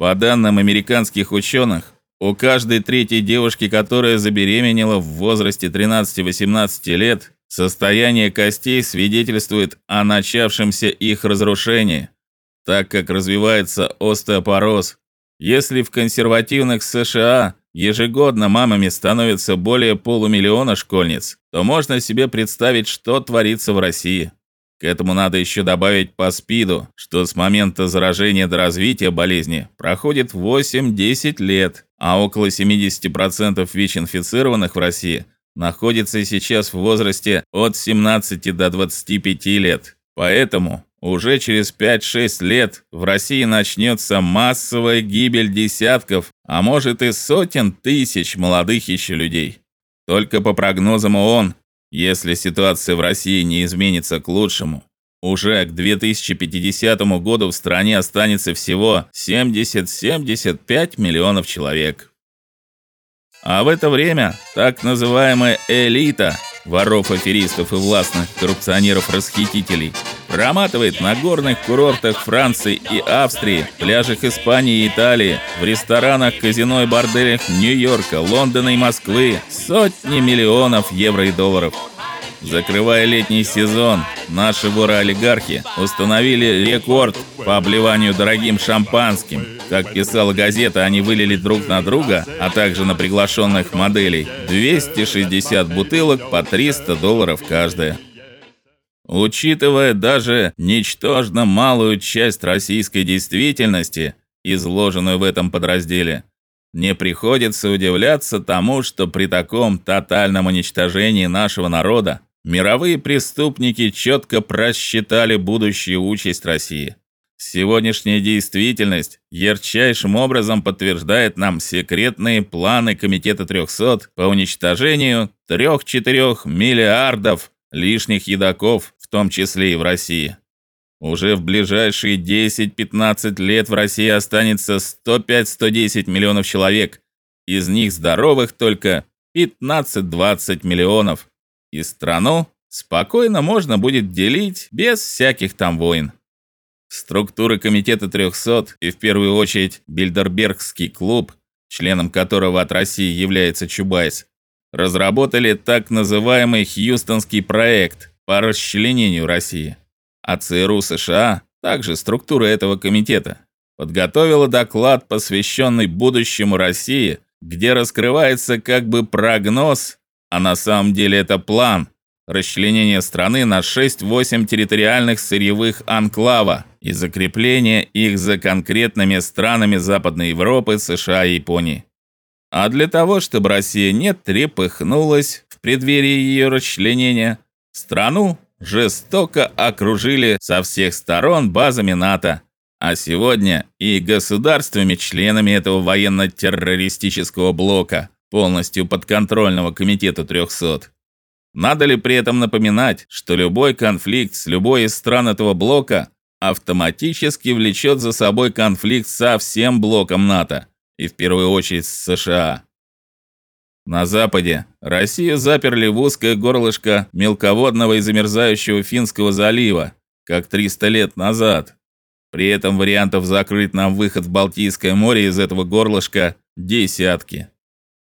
По данным американских ученых, у каждой третьей девушки, которая забеременела в возрасте 13-18 лет, состояние костей свидетельствует о начавшемся их разрушении, так как развивается остеопороз. Если в консервативных США ежегодно мамами становится более полумиллиона школьниц, то можно себе представить, что творится в России. К этому надо еще добавить по СПИДу, что с момента заражения до развития болезни проходит 8-10 лет, а около 70% ВИЧ-инфицированных в России находится сейчас в возрасте от 17 до 25 лет. Поэтому уже через 5-6 лет в России начнется массовая гибель десятков, а может и сотен тысяч молодых еще людей. Только по прогнозам ООН если ситуация в России не изменится к лучшему, уже к 2050 году в стране останется всего 70-75 миллионов человек. А в это время так называемая элита воров, аферистов и властных коррупционеров-расхитителей проматывает на горных курортах Франции и Австрии, пляжах Испании и Италии, в ресторанах, казино и борделях Нью-Йорка, Лондона и Москвы сотни миллионов евро и долларов. Закрывая летний сезон, наши воры-олигархи установили рекорд по обливанию дорогим шампанским. Как писала газета, они вылили друг на друга, а также на приглашенных моделей 260 бутылок по 300 долларов каждая. Учитывая даже ничтожно малую часть российской действительности, изложенную в этом подразделе, не приходится удивляться тому, что при таком тотальном уничтожении нашего народа Мировые преступники четко просчитали будущую участь России. Сегодняшняя действительность ярчайшим образом подтверждает нам секретные планы комитета 300 по уничтожению 3-4 миллиардов лишних едоков, том числе и в России. Уже в ближайшие 10-15 лет в России останется 105-110 миллионов человек, из них здоровых только 15-20 миллионов и страну спокойно можно будет делить без всяких там войн. Структуры комитета 300 и в первую очередь Бильдербергский клуб, членом которого от России является Чубайс, разработали так называемый Хьюстонский проект по расчленению России. А ЦРУ США, также структура этого комитета, подготовила доклад, посвященный будущему России, где раскрывается как бы прогноз а на самом деле это план расчленения страны на 6-8 территориальных сырьевых анклава и закрепления их за конкретными странами Западной Европы, США и Японии. А для того, чтобы Россия не трепыхнулась в преддверии ее расчленения, страну жестоко окружили со всех сторон базами НАТО, а сегодня и государствами-членами этого военно-террористического блока полностью подконтрольного комитету 300. Надо ли при этом напоминать, что любой конфликт с любой из стран этого блока автоматически влечет за собой конфликт со всем блоком НАТО, и в первую очередь с США. На западе Россию заперли в узкое горлышко мелководного и замерзающего Финского залива, как 300 лет назад. При этом вариантов закрыть нам выход в Балтийское море из этого горлышка десятки.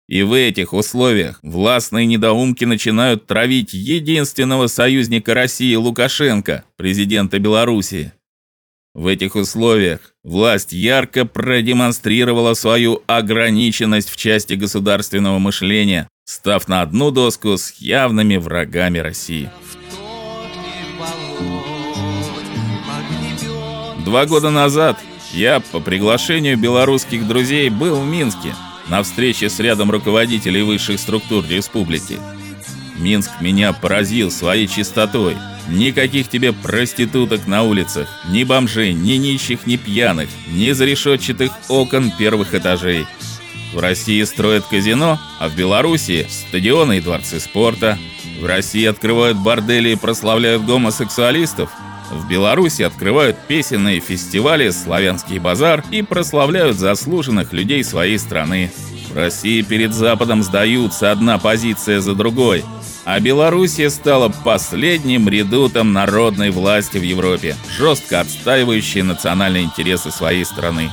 И в этих условиях властные недоумки начинают травить единственного союзника России Лукашенко, президента Белоруссии. В этих условиях власть ярко продемонстрировала свою ограниченность в части государственного мышления, став на одну доску с явными врагами России. Два года назад я по приглашению белорусских друзей был в Минске на встрече с рядом руководителей высших структур республики. Минск меня поразил своей чистотой. Никаких тебе проституток на улицах, ни бомжей, ни нищих, ни пьяных, ни зарешетчатых окон первых этажей. В России строят казино, а в Беларуси стадионы и дворцы спорта. В России открывают бордели и прославляют гомосексуалистов, в Беларуси открывают песенные фестивали «Славянский базар» и прославляют заслуженных людей своей страны. России перед Западом сдаются одна позиция за другой, а Белоруссия стала последним редутом народной власти в Европе, жестко отстаивающей национальные интересы своей страны.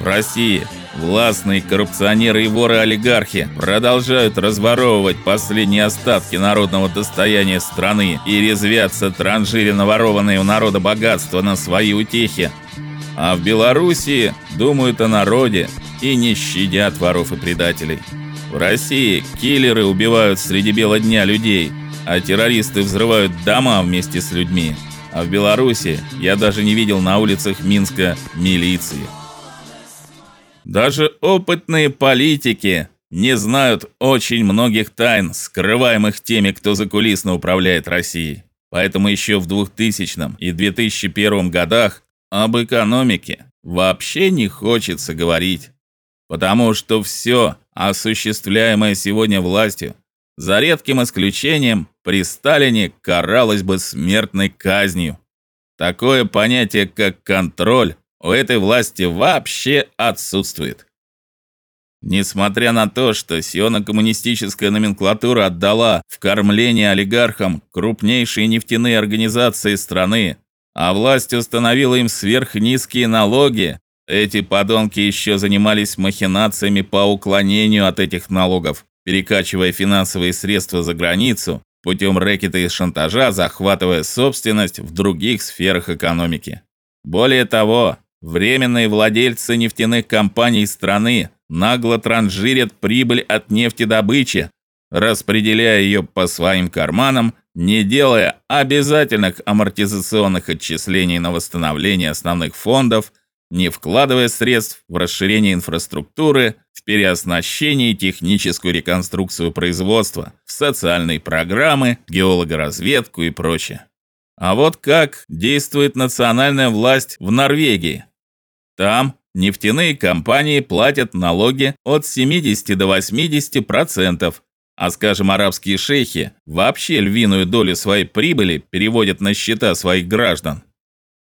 В России властные коррупционеры и воры-олигархи продолжают разворовывать последние остатки народного достояния страны и резвятся транжиря наворованные у народа богатства на свои утехи. А в Белоруссии думают о народе и не щадят воров и предателей. В России киллеры убивают среди бела дня людей, а террористы взрывают дома вместе с людьми. А в Беларуси я даже не видел на улицах Минска милиции. Даже опытные политики не знают очень многих тайн, скрываемых теми, кто закулисно управляет Россией. Поэтому еще в 2000 и 2001 годах об экономике вообще не хочется говорить, потому что все, осуществляемое сегодня властью, за редким исключением, при Сталине каралось бы смертной казнью. Такое понятие, как контроль, у этой власти вообще отсутствует. Несмотря на то, что сионо-коммунистическая номенклатура отдала в кормление олигархам крупнейшие нефтяные организации страны, а власть установила им сверхнизкие налоги, эти подонки еще занимались махинациями по уклонению от этих налогов, перекачивая финансовые средства за границу путем рэкета и шантажа, захватывая собственность в других сферах экономики. Более того, временные владельцы нефтяных компаний страны нагло транжирят прибыль от нефтедобычи, распределяя ее по своим карманам, не делая обязательных амортизационных отчислений на восстановление основных фондов, не вкладывая средств в расширение инфраструктуры, в переоснащение и техническую реконструкцию производства, в социальные программы, геологоразведку и прочее. А вот как действует национальная власть в Норвегии. Там нефтяные компании платят налоги от 70 до 80%, а, скажем, арабские шейхи вообще львиную долю своей прибыли переводят на счета своих граждан.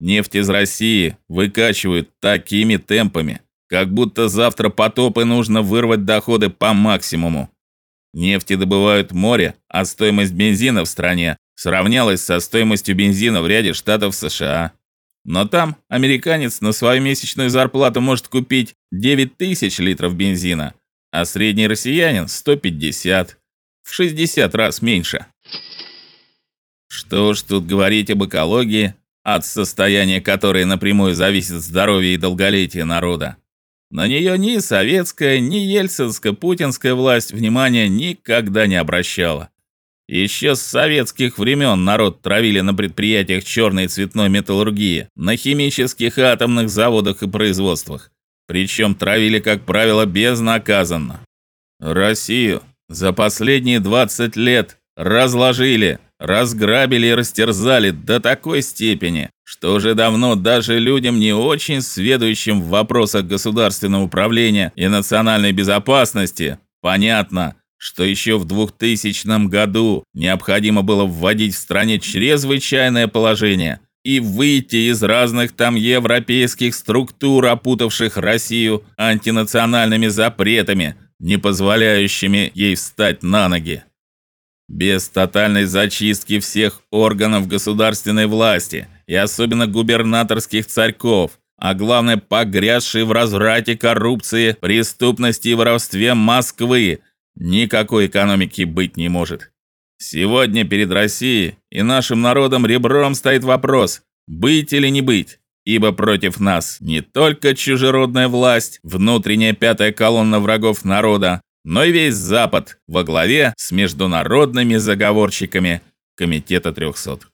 Нефть из России выкачивают такими темпами, как будто завтра потоп и нужно вырвать доходы по максимуму. Нефти добывают море, а стоимость бензина в стране сравнялась со стоимостью бензина в ряде штатов США. Но там американец на свою месячную зарплату может купить 9 тысяч литров бензина, а средний россиянин 150, в 60 раз меньше. Что уж тут говорить об экологии, от состояния которой напрямую зависит здоровье и долголетие народа. На нее ни советская, ни ельцинско-путинская власть внимания никогда не обращала. Еще с советских времен народ травили на предприятиях черной и цветной металлургии, на химических и атомных заводах и производствах. Причем травили, как правило, безнаказанно. Россию за последние 20 лет разложили, разграбили и растерзали до такой степени, что уже давно даже людям не очень сведущим в вопросах государственного управления и национальной безопасности понятно, что еще в 2000 году необходимо было вводить в стране чрезвычайное положение и выйти из разных там европейских структур, опутавших Россию антинациональными запретами, не позволяющими ей встать на ноги. Без тотальной зачистки всех органов государственной власти и особенно губернаторских царьков, а главное погрязшей в разврате, коррупции, преступности и воровстве Москвы, Никакой экономики быть не может. Сегодня перед Россией и нашим народом ребром стоит вопрос: быть или не быть. Ибо против нас не только чужеродная власть, внутренняя пятая колонна врагов народа, но и весь Запад во главе с международными заговорщиками Комитета 300.